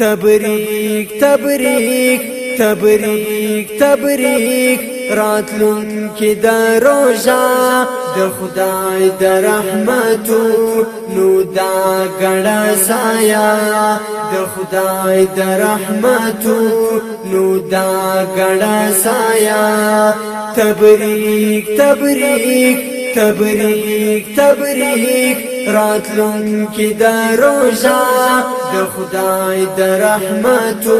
تبریک تبریک تبریک تبریک راتلون کې د روزا د خدای د رحمتو نو دا ګړه سایا د خدای د رحمتو نو دا ګړه سایا تبریک تبریک تبریک تبریک راتلون کی دا روزا د خدای د رحمتو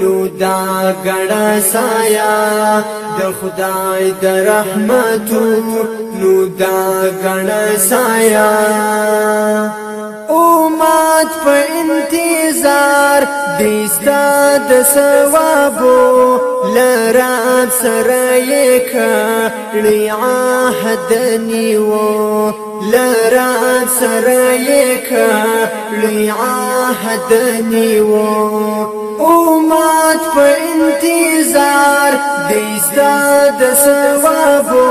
نو دا ګړه سایا د خدای د رحمتو نو دا ګړه سایا او مات په انتظار کار دستا د ثوابو لرات سره کړي عهد نیو لرات سره کړي عهد نیو امت په انتظار دستا د ثوابو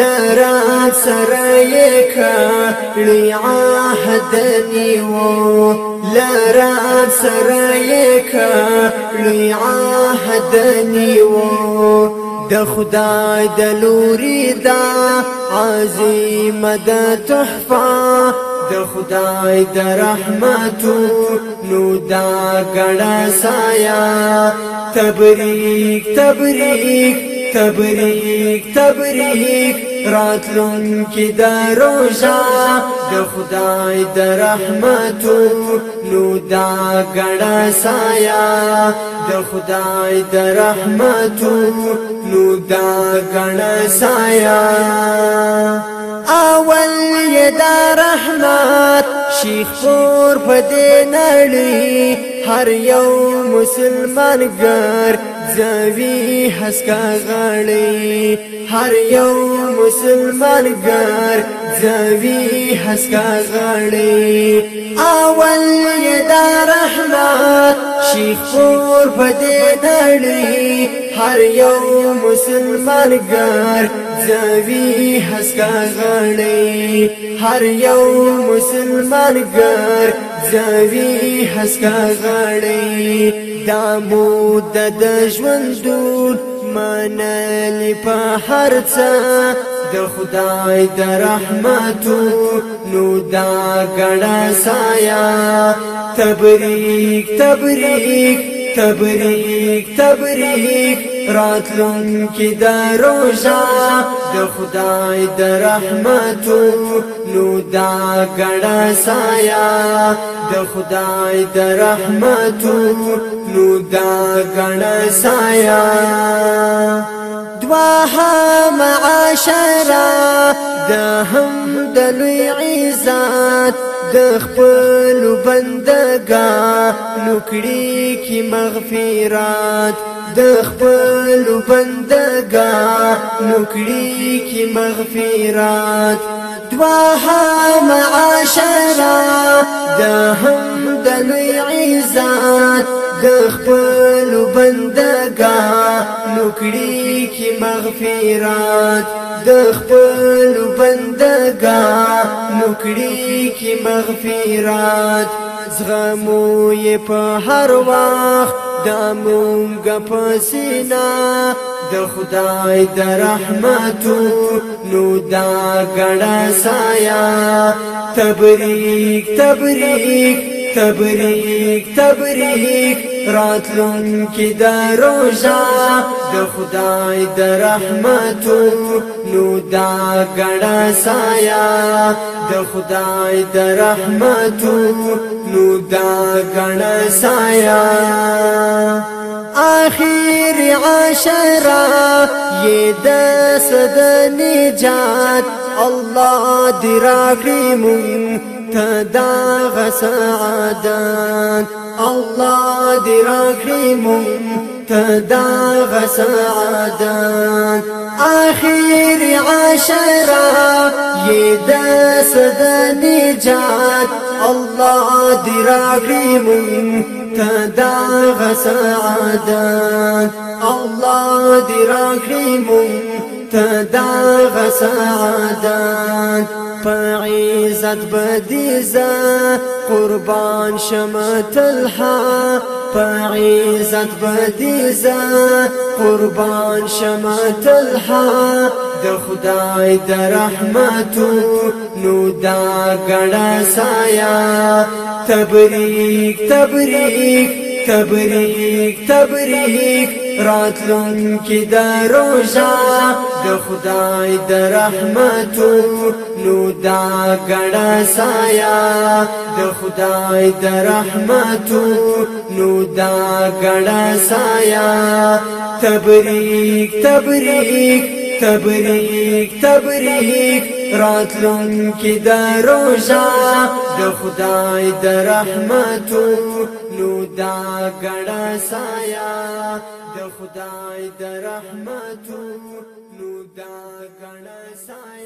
لرات سرای کړی عهد نیو لرا سرای کړی عهد نیو د خدای د لوري دا عظیم د تحفه د خدای د رحمتو نو دا ګړه سایا تبریک تبریک تبریک تبریک راتلون کی دا روزا د خدای د رحمتو نو دا ګړا سایا د خدای د رحمتو نو دا ګړا سایا اول یې دا رحمت شیخ پور په دې نړۍ هر یو مسلمان ګر زوی حسکا غړی هر یو مسلمان ګر زوی حسکا غړی اول شیخ پور پدې نړۍ هر یو مسلمان ګر زوی حسکا غړي هر یو مسلمان ګر زوی حسکا غړي دا مو د ژوند دور منل په هر څه د خدای د رحمتو نو دا ګړه سایا تبریک تبریک تبریک تبریک راتلون کی د روزا د خدای د رحمتو نو دا ګړه سایا د خدای د رحمتو نو دا ګړه سایا دواها معاشرة دا هم دلوی عزات دخبل خپل بندګانو کړي کی مغفیرات دخبل خپل بندګانو کړي کی مغفیرات دواها معاشره د هم د عزات د خپل بندګانو کړي کی مغفرات د خپل بندګانو کړي کی مغفرات زغمو یې په هر وخت د مونږ په سینا د خدای د رحمتو نو دا ګړه سایا تبریک تبریک تبریک تبریک راتلون کی دا روزا د خدای د رحمتو نو دا غړا سایا د خدای رحمتو نو دا غړا سایا آخر عشرة يدس دنجات الله دراكي من تداغ سعادات الله دي راكي تداغ سعادات آخر عشرة يداس ذا نجات الله دي راكي تداغ سعادات الله دي تداغ سعادات فعيزت بديزة قربان شمت الحا فعيزت بديزة قربان شمت الحا د خدای د رحمتو نو دا تبریک تبریک راتلون کی دا روزا د خدای د رحمتو نو دا ګړه سایا د خدای د رحمتو نو دا ګړه سایا تبریک تبریک تبریک تبریک راتلون کی دا روزا د خدای د رحمتو نو دا ګړه سایه د خدای د رحمتو نو دا ګړه سایه